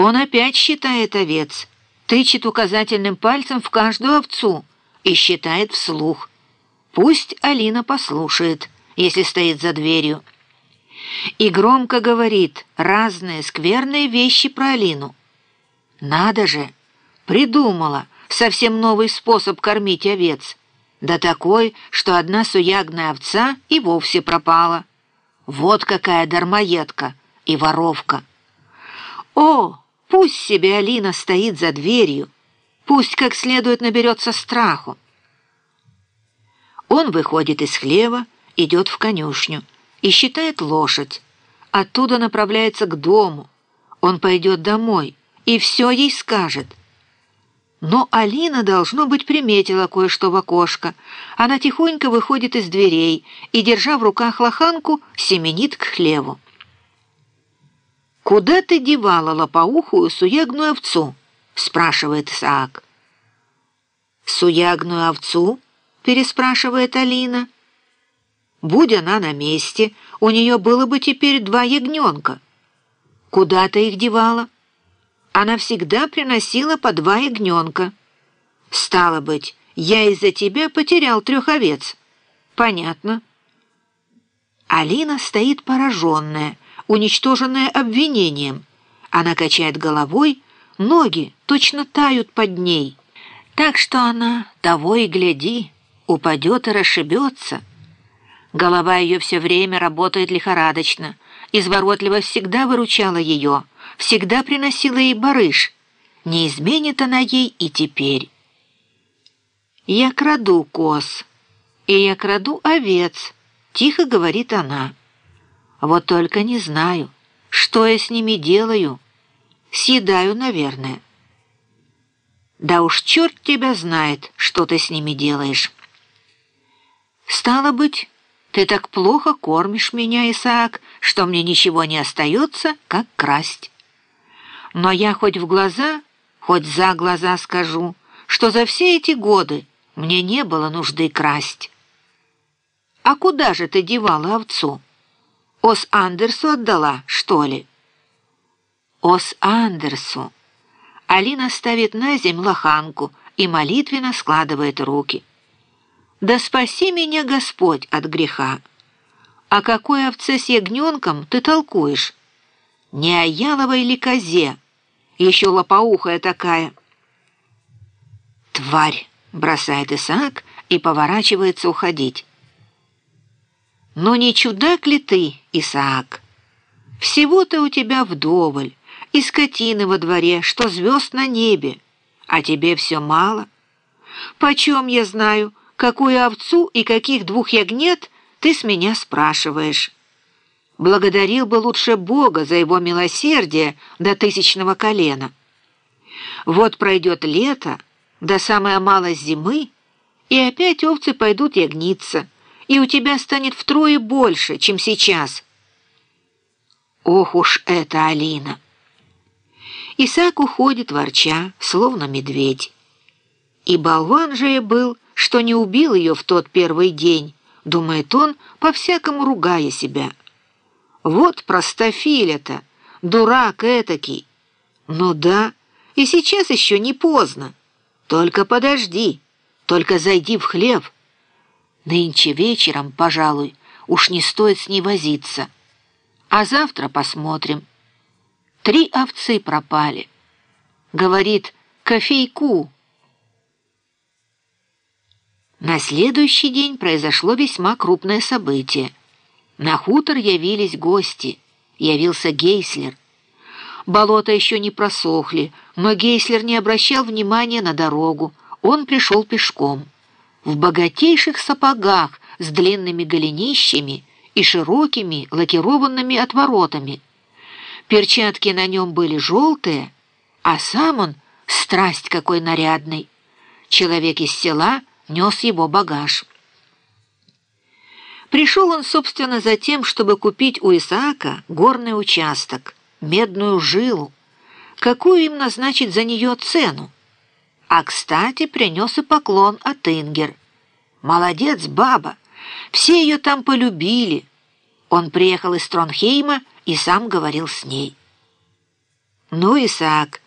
Он опять считает овец, тычет указательным пальцем в каждую овцу и считает вслух. Пусть Алина послушает, если стоит за дверью. И громко говорит разные скверные вещи про Алину. Надо же, придумала совсем новый способ кормить овец. Да такой, что одна суягная овца и вовсе пропала. Вот какая дармоедка и воровка. О, пусть себе Алина стоит за дверью, пусть как следует наберется страху. Он выходит из хлева, идет в конюшню и считает лошадь. Оттуда направляется к дому. Он пойдет домой и все ей скажет. Но Алина, должно быть, приметила кое-что в окошко. Она тихонько выходит из дверей и, держа в руках лоханку, семенит к хлеву. «Куда ты девала лопоухую суягную овцу?» — спрашивает Исаак. «Суягную овцу?» — переспрашивает Алина. «Будь она на месте, у нее было бы теперь два ягненка. Куда ты их девала?» Она всегда приносила по два ягненка. Стало быть, я из-за тебя потерял трех овец. Понятно. Алина стоит пораженная, уничтоженная обвинением. Она качает головой, ноги точно тают под ней. Так что она, того и гляди, упадет и расшибется. Голова ее все время работает лихорадочно. Изворотливо всегда выручала ее, всегда приносила ей барыш. Не изменит она ей и теперь. «Я краду коз, и я краду овец», — тихо говорит она. «Вот только не знаю, что я с ними делаю. Съедаю, наверное». «Да уж черт тебя знает, что ты с ними делаешь». «Стало быть, ты так плохо кормишь меня, Исаак, что мне ничего не остается, как красть. Но я хоть в глаза, хоть за глаза скажу, что за все эти годы мне не было нужды красть. А куда же ты девала овцу? Ос Андерсу отдала, что ли? Ос Андерсу. Алина ставит на земь лоханку и молитвенно складывает руки. «Да спаси меня, Господь, от греха! О какой овце с ягненком ты толкуешь? Не о яловой ли козе? Еще лопоухая такая!» «Тварь!» — бросает Исаак и поворачивается уходить. «Но не чудак ли ты, Исаак? Всего-то у тебя вдоволь, и скотины во дворе, что звезд на небе, а тебе все мало. Почем я знаю, какую овцу и каких двух ягнет ты с меня спрашиваешь. Благодарил бы лучше Бога за его милосердие до тысячного колена. Вот пройдет лето, до самой малой зимы, и опять овцы пойдут ягниться, и у тебя станет втрое больше, чем сейчас. Ох уж это Алина! Исаак уходит, ворча, словно медведь. И болван же я был, что не убил ее в тот первый день, думает он, по-всякому ругая себя. Вот простофиля-то, дурак этакий. Ну да, и сейчас еще не поздно. Только подожди, только зайди в хлев. Нынче вечером, пожалуй, уж не стоит с ней возиться. А завтра посмотрим. Три овцы пропали. Говорит, кофейку на следующий день произошло весьма крупное событие. На хутор явились гости. Явился Гейслер. Болота еще не просохли, но Гейслер не обращал внимания на дорогу. Он пришел пешком. В богатейших сапогах с длинными голенищами и широкими лакированными отворотами. Перчатки на нем были желтые, а сам он страсть какой нарядный. Человек из села — нес его багаж. Пришел он, собственно, за тем, чтобы купить у Исаака горный участок, медную жилу. Какую им назначить за нее цену? А, кстати, принес и поклон от Ингер. Молодец, баба! Все ее там полюбили. Он приехал из Тронхейма и сам говорил с ней. Ну, Исаак,